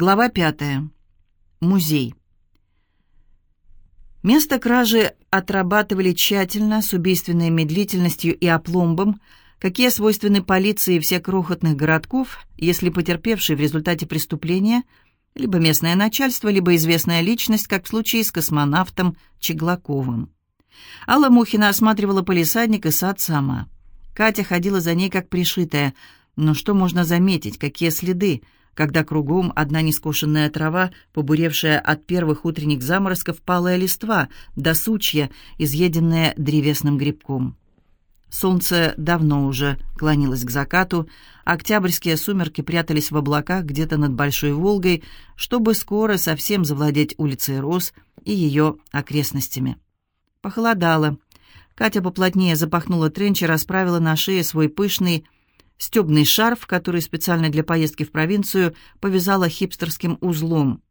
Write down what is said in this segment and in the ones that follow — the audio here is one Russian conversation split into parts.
Глава пятая. Музей. Место кражи отрабатывали тщательно, с убийственной медлительностью и опломбом, какие свойственны полиции всех крохотных городков, если потерпевший в результате преступления либо местное начальство, либо известная личность, как в случае с космонавтом Чеглаковым. Алла Мухина осматривала полисадник и сад сама. Катя ходила за ней как пришитая. Но что можно заметить, какие следы – когда кругом одна нескошенная трава, побуревшая от первых утренних заморозков, палая листва, до сучья, изъеденная древесным грибком. Солнце давно уже клонилось к закату, октябрьские сумерки прятались в облаках где-то над Большой Волгой, чтобы скоро совсем завладеть улицей Рос и ее окрестностями. Похолодало. Катя поплотнее запахнула тренч и расправила на шее свой пышный, стебный шарф, который специально для поездки в провинцию повязала хипстерским узлом.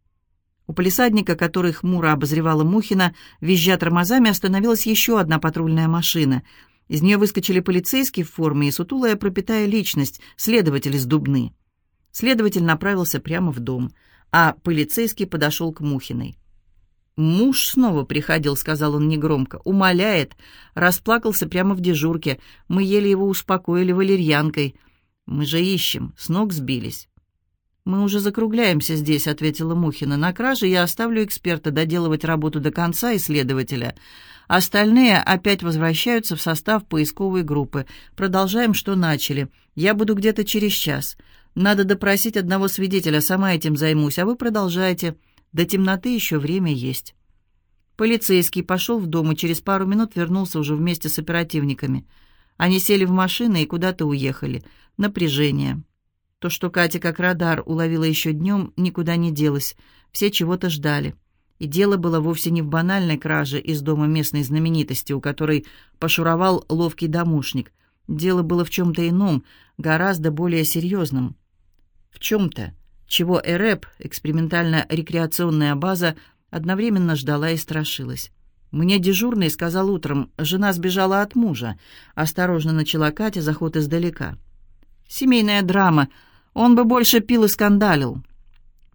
У полисадника, который хмуро обозревала Мухина, визжа тормозами, остановилась еще одна патрульная машина. Из нее выскочили полицейские в форме и сутулая пропитая личность, следователь из Дубны. Следователь направился прямо в дом, а полицейский подошел к Мухиной. «Муж снова приходил», — сказал он негромко. «Умоляет». Расплакался прямо в дежурке. Мы еле его успокоили валерьянкой. «Мы же ищем. С ног сбились». «Мы уже закругляемся здесь», — ответила Мухина. «На краже я оставлю эксперта доделывать работу до конца и следователя. Остальные опять возвращаются в состав поисковой группы. Продолжаем, что начали. Я буду где-то через час. Надо допросить одного свидетеля, сама этим займусь, а вы продолжайте». До темноты еще время есть. Полицейский пошел в дом и через пару минут вернулся уже вместе с оперативниками. Они сели в машины и куда-то уехали. Напряжение. То, что Катя как радар уловила еще днем, никуда не делось. Все чего-то ждали. И дело было вовсе не в банальной краже из дома местной знаменитости, у которой пошуровал ловкий домушник. Дело было в чем-то ином, гораздо более серьезном. В чем-то, чего ЭРЭП, экспериментально-рекреационная база, одновременно ждала и страшилась. «Мне дежурный сказал утром, жена сбежала от мужа», — осторожно начала Катя заход издалека. «Семейная драма. Он бы больше пил и скандалил».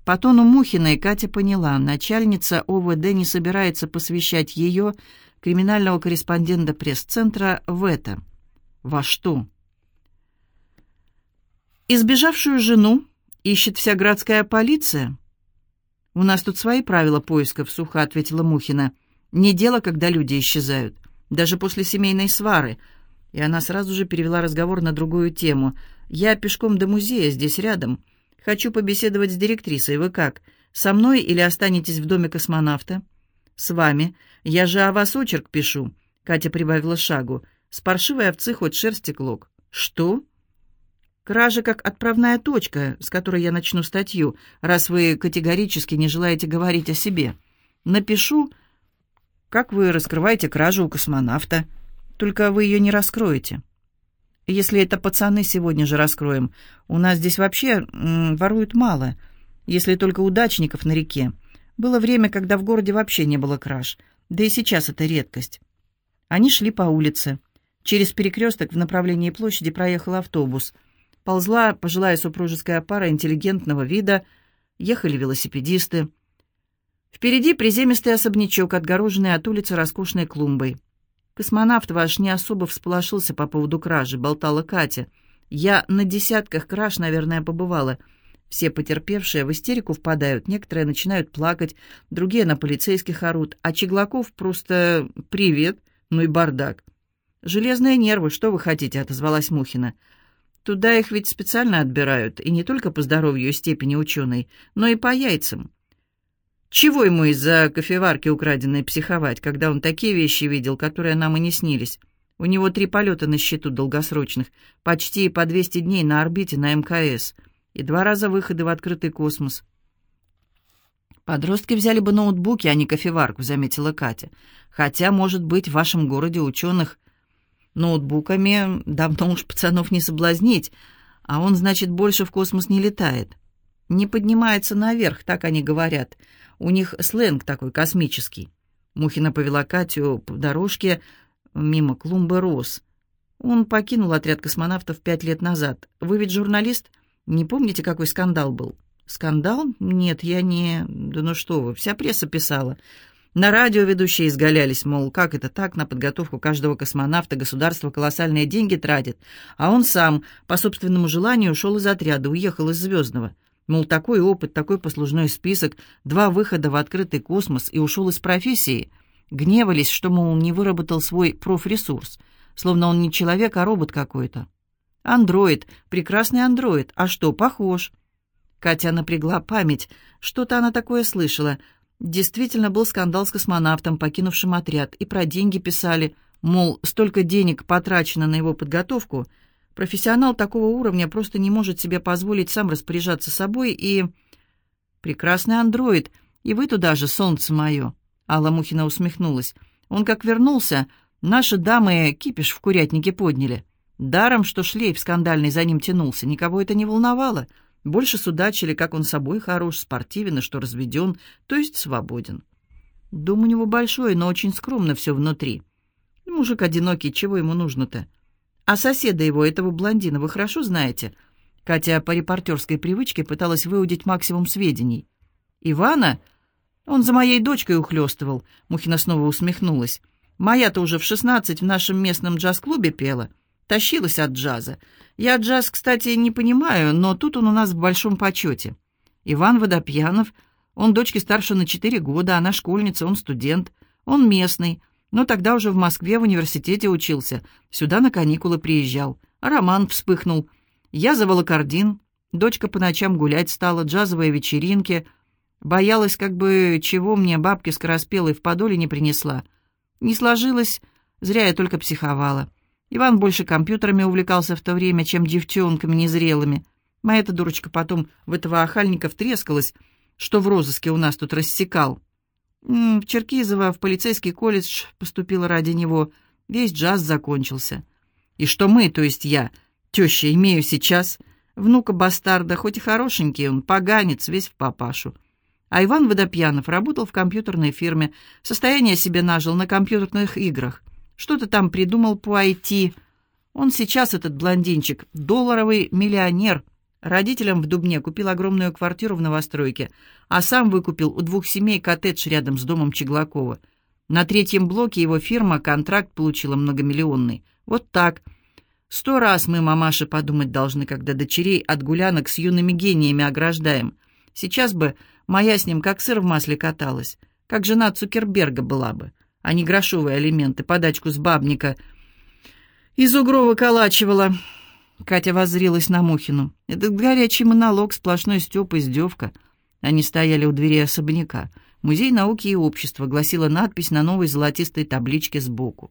По тону Мухиной Катя поняла, начальница ОВД не собирается посвящать ее, криминального корреспондента пресс-центра, в это. Во что? Избежавшую жену ищет вся городская полиция?» «У нас тут свои правила поисков», — сухо ответила Мухина. «Не дело, когда люди исчезают, даже после семейной свары». И она сразу же перевела разговор на другую тему. «Я пешком до музея, здесь рядом. Хочу побеседовать с директрисой. Вы как, со мной или останетесь в доме космонавта?» «С вами. Я же о вас очерк пишу», — Катя прибавила шагу. «С паршивой овцы хоть шерсти клок». «Что?» Кража как отправная точка, с которой я начну статью, раз вы категорически не желаете говорить о себе. Напишу, как вы раскрываете кражу у космонавта, только вы ее не раскроете. Если это пацаны, сегодня же раскроем. У нас здесь вообще м, воруют мало, если только удачников на реке. Было время, когда в городе вообще не было краж, да и сейчас это редкость. Они шли по улице. Через перекресток в направлении площади проехал автобус — ползла пожилая супружеская пара интеллигентного вида, ехали велосипедисты. Впереди приземистый особнячок, отгороженный от улицы роскошной клумбой. «Космонавт ваш не особо всполошился по поводу кражи», — болтала Катя. «Я на десятках краж, наверное, побывала. Все потерпевшие в истерику впадают, некоторые начинают плакать, другие на полицейских орут, а Чеглаков просто «привет», ну и бардак». «Железные нервы, что вы хотите?» — отозвалась Мухина. Туда их ведь специально отбирают, и не только по здоровью и степени ученой, но и по яйцам. Чего ему из-за кофеварки украденной психовать, когда он такие вещи видел, которые нам и не снились? У него три полета на счету долгосрочных, почти по 200 дней на орбите на МКС и два раза выходы в открытый космос. «Подростки взяли бы ноутбуки, а не кофеварку», — заметила Катя. «Хотя, может быть, в вашем городе ученых Ноутбуками давно уж пацанов не соблазнить, а он, значит, больше в космос не летает. Не поднимается наверх, так они говорят. У них сленг такой космический. Мухина повела Катю по дорожке мимо клумбы роз. Он покинул отряд космонавтов пять лет назад. Вы ведь журналист? Не помните, какой скандал был? «Скандал? Нет, я не... Да ну что вы, вся пресса писала. На радио ведущие изгалялись, мол, как это так, на подготовку каждого космонавта государство колоссальные деньги тратит, а он сам, по собственному желанию, ушел из отряда, уехал из «Звездного». Мол, такой опыт, такой послужной список, два выхода в открытый космос и ушел из профессии. Гневались, что, мол, не выработал свой профресурс, словно он не человек, а робот какой-то. Андроид, прекрасный андроид, а что, похож? Катя напрягла память, что-то она такое слышала — Действительно был скандал с космонавтом, покинувшим отряд, и про деньги писали, мол, столько денег потрачено на его подготовку, профессионал такого уровня просто не может себе позволить сам распоряжаться собой и... Прекрасный андроид, и вы туда же, солнце мое. Алла Мухина усмехнулась. Он как вернулся, наши дамы кипиш в курятнике подняли. Даром, что шлейф скандальный за ним тянулся, никого это не волновало — больше судачили, как он собой хорош, спортивен и что разведен, то есть свободен. Дом у него большой, но очень скромно все внутри. Мужик одинокий, чего ему нужно-то? А соседа его, этого блондина, вы хорошо знаете? Катя по репортерской привычке пыталась выудить максимум сведений. Ивана? Он за моей дочкой ухлёстывал. Мухина снова усмехнулась. Моя-то уже в шестнадцать в нашем местном джаз-клубе пела. Тащилась от джаза. Я джаз, кстати, не понимаю, но тут он у нас в большом почете. Иван Водопьянов, он дочке старше на четыре года, она школьница, он студент, он местный, но тогда уже в Москве в университете учился, сюда на каникулы приезжал. Роман вспыхнул. Я за волокордин, дочка по ночам гулять стала, джазовые вечеринки. Боялась, как бы чего мне бабки скороспелой в подоле не принесла. Не сложилось, зря я только психовала. Иван больше компьютерами увлекался в то время, чем девчонками незрелыми. Моя-то дурочка потом в этого охальника втрескалась, что в розыске у нас тут рассекал. В Черкизово в полицейский колледж поступила ради него. Весь джаз закончился. И что мы, то есть я, теща, имею сейчас, внука бастарда, хоть и хорошенький он, поганец, весь в папашу. А Иван Водопьянов работал в компьютерной фирме, состояние себе нажил на компьютерных играх. Что-то там придумал по IT. Он сейчас, этот блондинчик, долларовый миллионер. Родителям в Дубне купил огромную квартиру в новостройке, а сам выкупил у двух семей коттедж рядом с домом Чеглакова. На третьем блоке его фирма контракт получила многомиллионный. Вот так. Сто раз мы, мамаши, подумать должны, когда дочерей от гулянок с юными гениями ограждаем. Сейчас бы моя с ним как сыр в масле каталась, как жена Цукерберга была бы а не грошовые алименты, подачку с бабника. Из угро выколачивала. Катя воззрилась на Мухину. Этот горячий монолог, сплошной стёб, издевка. Они стояли у двери особняка. «Музей науки и общества», — гласила надпись на новой золотистой табличке сбоку.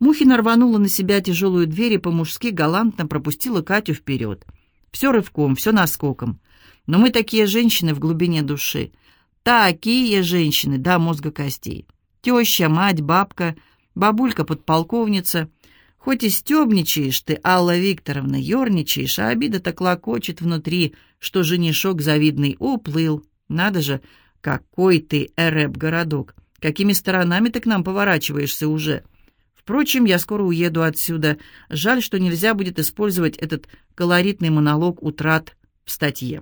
Мухина рванула на себя тяжелую дверь и по-мужски галантно пропустила Катю вперед. Все рывком, все наскоком. Но мы такие женщины в глубине души. Такие женщины до мозга костей. Теща, мать, бабка, бабулька-подполковница. Хоть и стебничаешь ты, Алла Викторовна, ерничаешь, а обида-то клокочет внутри, что женишок завидный уплыл. Надо же, какой ты, Эрэб-городок! Какими сторонами ты к нам поворачиваешься уже? Впрочем, я скоро уеду отсюда. Жаль, что нельзя будет использовать этот колоритный монолог утрат в статье.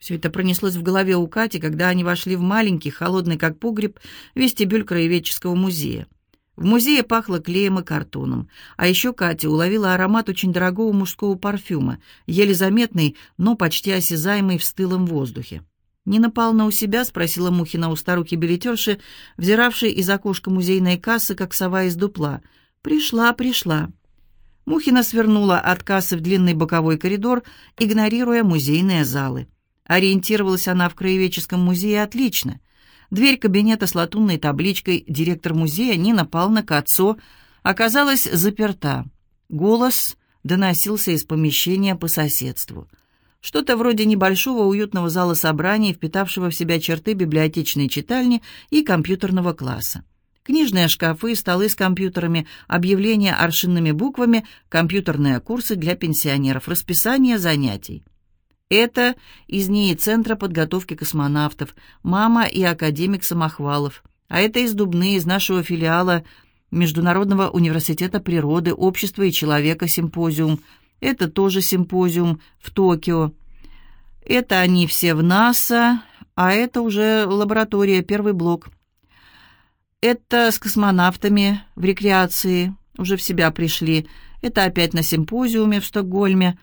Все это пронеслось в голове у Кати, когда они вошли в маленький, холодный как погреб, вестибюль краеведческого музея. В музее пахло клеем и картоном. А еще Катя уловила аромат очень дорогого мужского парфюма, еле заметный, но почти осязаемый в стылом воздухе. «Нина Павловна у себя?» — спросила Мухина у старухи-билетерши, взиравшей из окошка музейной кассы, как сова из дупла. «Пришла, пришла». Мухина свернула от кассы в длинный боковой коридор, игнорируя музейные залы. Ориентировалась она в краеведческом музее отлично. Дверь кабинета с латунной табличкой «Директор музея Нина Павловна Кацо» оказалась заперта. Голос доносился из помещения по соседству. Что-то вроде небольшого уютного зала собраний, впитавшего в себя черты библиотечной читальни и компьютерного класса. Книжные шкафы, столы с компьютерами, объявления аршинными буквами, компьютерные курсы для пенсионеров, расписание занятий. Это из НИИ Центра подготовки космонавтов, мама и академик Самохвалов. А это из Дубны, из нашего филиала Международного университета природы, общества и человека симпозиум. Это тоже симпозиум в Токио. Это они все в НАСА, а это уже лаборатория, первый блок. Это с космонавтами в рекреации, уже в себя пришли. Это опять на симпозиуме в Стокгольме.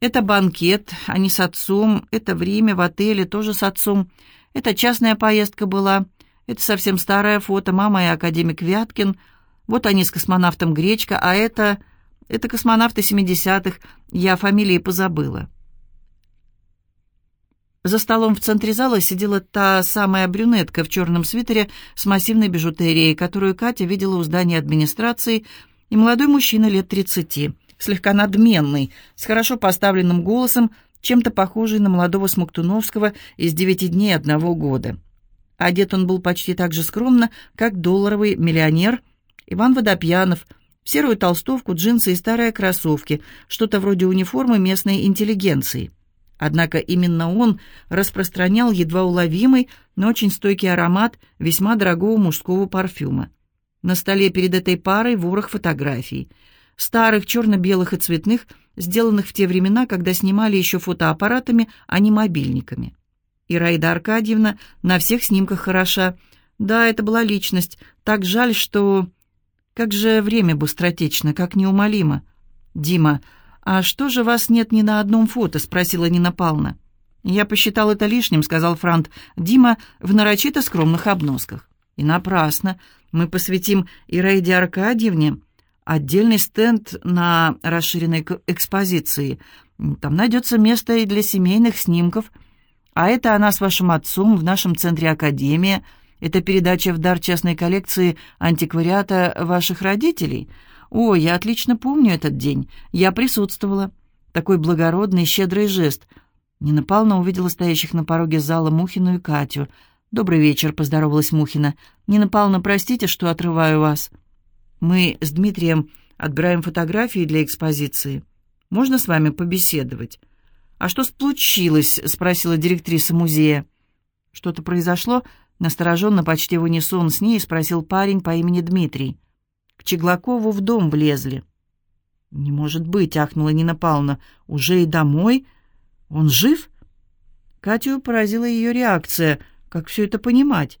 Это банкет, они с отцом. Это в Риме, в отеле, тоже с отцом. Это частная поездка была. Это совсем старое фото, мама и академик Вяткин. Вот они с космонавтом Гречка, а это... Это космонавты 70-х, я фамилии позабыла. За столом в центре зала сидела та самая брюнетка в черном свитере с массивной бижутерией, которую Катя видела у здания администрации, и молодой мужчина лет тридцати, слегка надменный, с хорошо поставленным голосом, чем-то похожий на молодого Смоктуновского из «Девяти дней одного года». Одет он был почти так же скромно, как долларовый миллионер Иван Водопьянов, в серую толстовку, джинсы и старые кроссовки, что-то вроде униформы местной интеллигенции. Однако именно он распространял едва уловимый, но очень стойкий аромат весьма дорогого мужского парфюма. На столе перед этой парой ворох фотографий. Старых, черно-белых и цветных, сделанных в те времена, когда снимали еще фотоаппаратами, а не мобильниками. Ираида Аркадьевна на всех снимках хороша. Да, это была личность. Так жаль, что... Как же время быстротечно, как неумолимо. Дима, «А что же вас нет ни на одном фото?» — спросила Нина Павловна. «Я посчитал это лишним», — сказал Франт. «Дима в нарочито скромных обносках». «И напрасно. Мы посвятим Ираиде Аркадьевне отдельный стенд на расширенной экспозиции. Там найдется место и для семейных снимков. А это она с вашим отцом в нашем центре Академия. Это передача в дар частной коллекции антиквариата ваших родителей». «О, я отлично помню этот день. Я присутствовала. Такой благородный, щедрый жест». Нина Павловна увидела стоящих на пороге зала Мухину и Катю. «Добрый вечер», — поздоровалась Мухина. «Нина Павловна, простите, что отрываю вас. Мы с Дмитрием отбираем фотографии для экспозиции. Можно с вами побеседовать?» «А что случилось?» — спросила директриса музея. «Что-то произошло?» — настороженно, почти в унисон с ней спросил парень по имени Дмитрий. К Чеглакову в дом влезли. «Не может быть!» — ахнула Нина Павловна. «Уже и домой? Он жив?» Катю поразила ее реакция. Как все это понимать?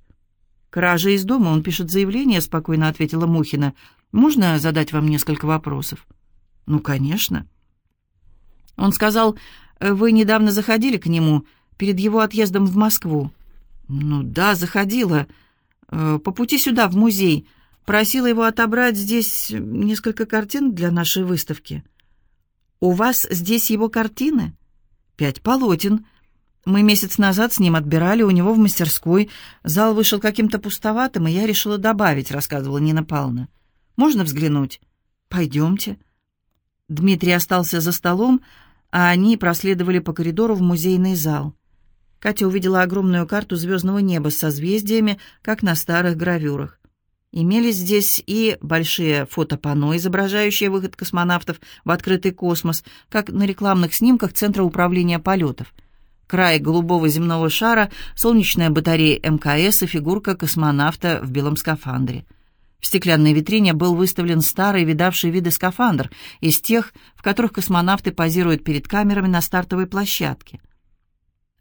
«Кража из дома, он пишет заявление», — спокойно ответила Мухина. «Можно задать вам несколько вопросов?» «Ну, конечно». Он сказал, «Вы недавно заходили к нему, перед его отъездом в Москву?» «Ну да, заходила. Э, по пути сюда, в музей. Просила его отобрать здесь несколько картин для нашей выставки. У вас здесь его картины? Пять полотен. Мы месяц назад с ним отбирали у него в мастерской. Зал вышел каким-то пустоватым, и я решила добавить, рассказывала Нина Павловна. Можно взглянуть? Пойдемте. Дмитрий остался за столом, а они проследовали по коридору в музейный зал. Катя увидела огромную карту звездного неба с созвездиями, как на старых гравюрах. Имелись здесь и большие фотопанно, изображающие выход космонавтов в открытый космос, как на рекламных снимках Центра управления полетов. Край голубого земного шара, солнечная батарея МКС и фигурка космонавта в белом скафандре. В стеклянной витрине был выставлен старый, видавший виды скафандр, из тех, в которых космонавты позируют перед камерами на стартовой площадке.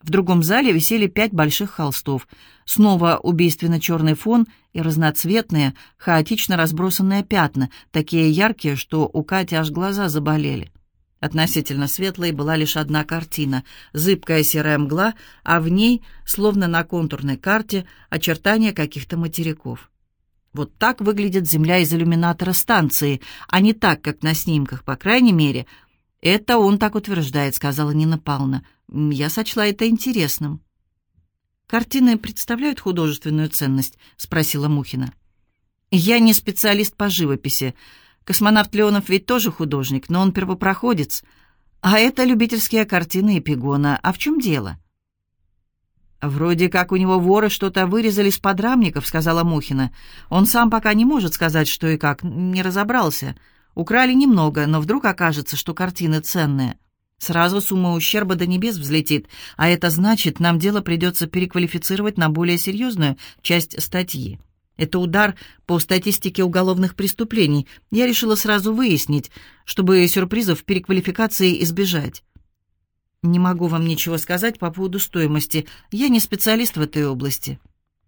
В другом зале висели пять больших холстов. Снова убийственно-черный фон и разноцветные, хаотично разбросанные пятна, такие яркие, что у Кати аж глаза заболели. Относительно светлой была лишь одна картина — зыбкая серая мгла, а в ней, словно на контурной карте, очертания каких-то материков. Вот так выглядит Земля из иллюминатора станции, а не так, как на снимках, по крайней мере. «Это он так утверждает», — сказала Нина Павловна. Я сочла это интересным. «Картины представляют художественную ценность?» — спросила Мухина. «Я не специалист по живописи. Космонавт Леонов ведь тоже художник, но он первопроходец. А это любительские картины Эпигона. А в чем дело?» «Вроде как у него воры что-то вырезали с подрамников», — сказала Мухина. «Он сам пока не может сказать, что и как, не разобрался. Украли немного, но вдруг окажется, что картины ценные». Сразу сумма ущерба до небес взлетит, а это значит, нам дело придется переквалифицировать на более серьезную часть статьи. Это удар по статистике уголовных преступлений. Я решила сразу выяснить, чтобы сюрпризов переквалификации избежать. «Не могу вам ничего сказать по поводу стоимости. Я не специалист в этой области».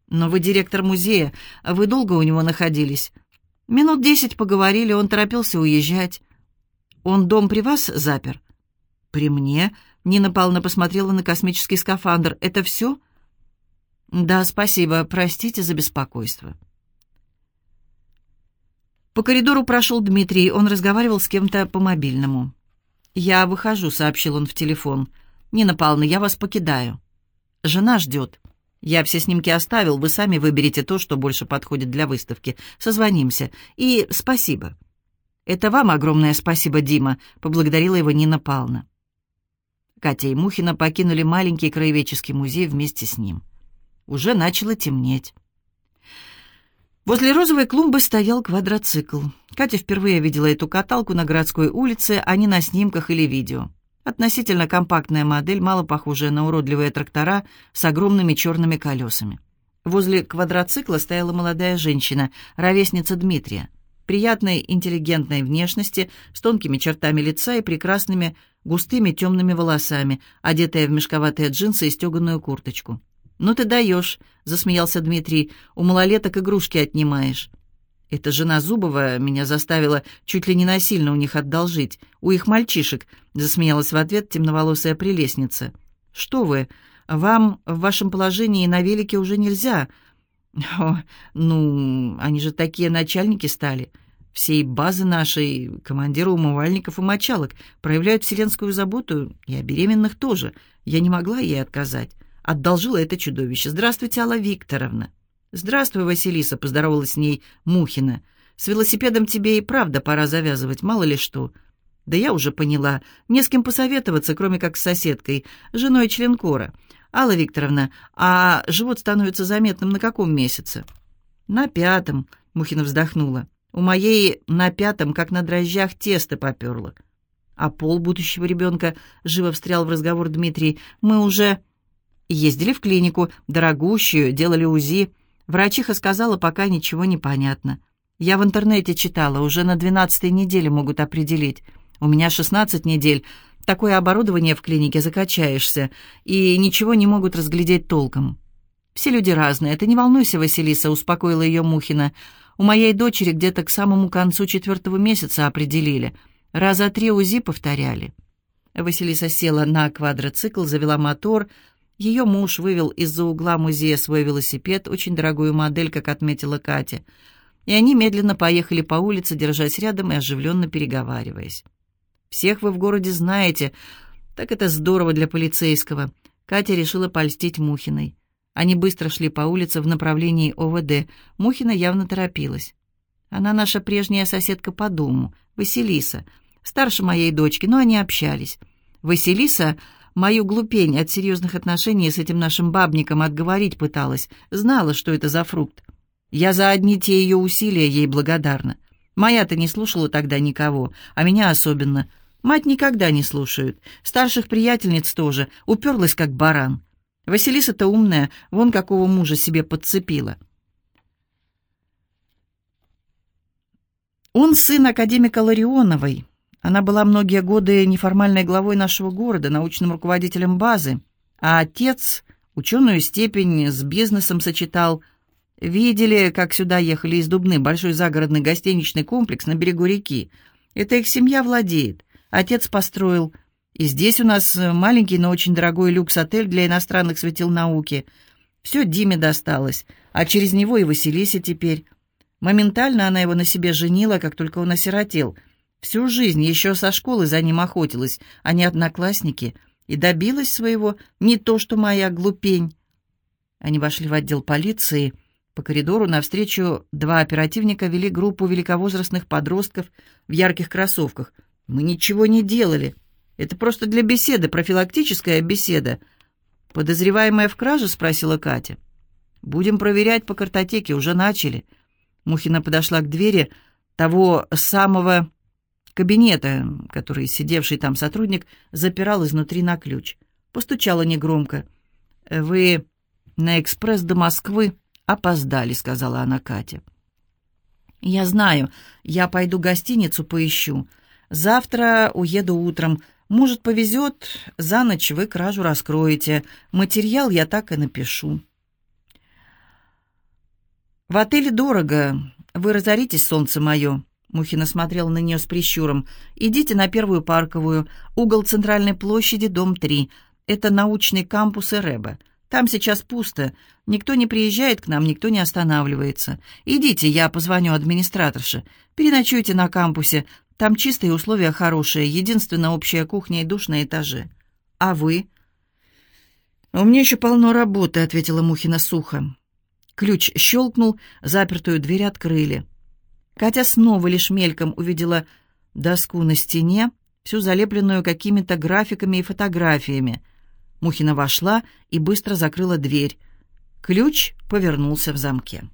«Но вы директор музея. Вы долго у него находились?» «Минут десять поговорили, он торопился уезжать». «Он дом при вас запер?» «При мне?» Нина Павловна посмотрела на космический скафандр. «Это все?» «Да, спасибо. Простите за беспокойство». По коридору прошел Дмитрий. Он разговаривал с кем-то по мобильному. «Я выхожу», — сообщил он в телефон. «Нина Павловна, я вас покидаю. Жена ждет. Я все снимки оставил, вы сами выберете то, что больше подходит для выставки. Созвонимся. И спасибо». «Это вам огромное спасибо, Дима», — поблагодарила его Нина Павловна. Катя и Мухина покинули маленький краеведческий музей вместе с ним. Уже начало темнеть. Возле розовой клумбы стоял квадроцикл. Катя впервые видела эту каталку на городской улице, а не на снимках или видео. Относительно компактная модель, мало похожая на уродливые трактора с огромными черными колесами. Возле квадроцикла стояла молодая женщина, ровесница Дмитрия, приятной интеллигентной внешности, с тонкими чертами лица и прекрасными густыми темными волосами, одетая в мешковатые джинсы и стеганую курточку. «Ну ты даешь», — засмеялся Дмитрий, — «у малолеток игрушки отнимаешь». «Эта жена Зубова меня заставила чуть ли не насильно у них одолжить, у их мальчишек», — засмеялась в ответ темноволосая прелестница. «Что вы, вам в вашем положении на велике уже нельзя». О, «Ну, они же такие начальники стали всей базы нашей, командиры умывальников и мочалок, проявляют вселенскую заботу, и о беременных тоже. Я не могла ей отказать. Одолжила это чудовище. «Здравствуйте, Алла Викторовна». «Здравствуй, Василиса», — поздоровалась с ней Мухина. «С велосипедом тебе и правда пора завязывать, мало ли что». «Да я уже поняла. Не с кем посоветоваться, кроме как с соседкой, женой членкора. Алла Викторовна, а живот становится заметным на каком месяце?» «На пятом», — Мухина вздохнула. У моей на пятом, как на дрожжах, тесто поперло. А пол будущего ребенка, живо встрял в разговор Дмитрий, мы уже ездили в клинику, дорогущую, делали УЗИ. Врачиха сказала, пока ничего не понятно. Я в интернете читала, уже на двенадцатой неделе могут определить. У меня шестнадцать недель. Такое оборудование в клинике закачаешься, и ничего не могут разглядеть толком. Все люди разные, ты не волнуйся, Василиса, успокоила ее Мухина. У моей дочери где-то к самому концу четвертого месяца определили. Раза три УЗИ повторяли. Василиса села на квадроцикл, завела мотор. Ее муж вывел из-за угла музея свой велосипед, очень дорогую модель, как отметила Катя. И они медленно поехали по улице, держась рядом и оживленно переговариваясь. «Всех вы в городе знаете. Так это здорово для полицейского». Катя решила польстить Мухиной. Они быстро шли по улице в направлении ОВД. Мухина явно торопилась. Она наша прежняя соседка по дому, Василиса, старше моей дочки, но они общались. Василиса мою глупень от серьезных отношений с этим нашим бабником отговорить пыталась, знала, что это за фрукт. Я за одни те ее усилия ей благодарна. Моя-то не слушала тогда никого, а меня особенно. Мать никогда не слушают. Старших приятельниц тоже, уперлась как баран. Василиса-то умная, вон какого мужа себе подцепила. Он сын академика Ларионовой. Она была многие годы неформальной главой нашего города, научным руководителем базы, а отец ученую степень с бизнесом сочетал. Видели, как сюда ехали из Дубны, большой загородный гостиничный комплекс на берегу реки. Это их семья владеет. Отец построил и здесь у нас маленький, но очень дорогой люкс-отель для иностранных светил науки. Все Диме досталось, а через него и Василисе теперь. Моментально она его на себе женила, как только он осиротел. Всю жизнь еще со школы за ним охотилась, а не одноклассники, и добилась своего не то что моя глупень. Они вошли в отдел полиции. По коридору навстречу два оперативника вели группу великовозрастных подростков в ярких кроссовках. «Мы ничего не делали», это просто для беседы, профилактическая беседа. Подозреваемая в краже, спросила Катя. Будем проверять по картотеке, уже начали. Мухина подошла к двери того самого кабинета, который сидевший там сотрудник запирал изнутри на ключ. Постучала негромко. «Вы на экспресс до Москвы опоздали», — сказала она Кате. «Я знаю. Я пойду гостиницу поищу. Завтра уеду утром. Может, повезет, за ночь вы кражу раскроете. Материал я так и напишу. В отеле дорого. Вы разоритесь, солнце мое. Мухина смотрел на нее с прищуром. «Идите на первую парковую, угол центральной площади, дом 3. Это научный кампус Эреба. Там сейчас пусто. Никто не приезжает к нам, никто не останавливается. Идите, я позвоню администраторше. Переночуйте на кампусе. Там чистые условия хорошие, единственная общая кухня и душ на этаже. А вы?» «У меня еще полно работы», — ответила Мухина сухо. Ключ щелкнул, запертую дверь открыли. Катя снова лишь мельком увидела доску на стене, всю залепленную какими-то графиками и фотографиями. Мухина вошла и быстро закрыла дверь. Ключ повернулся в замке.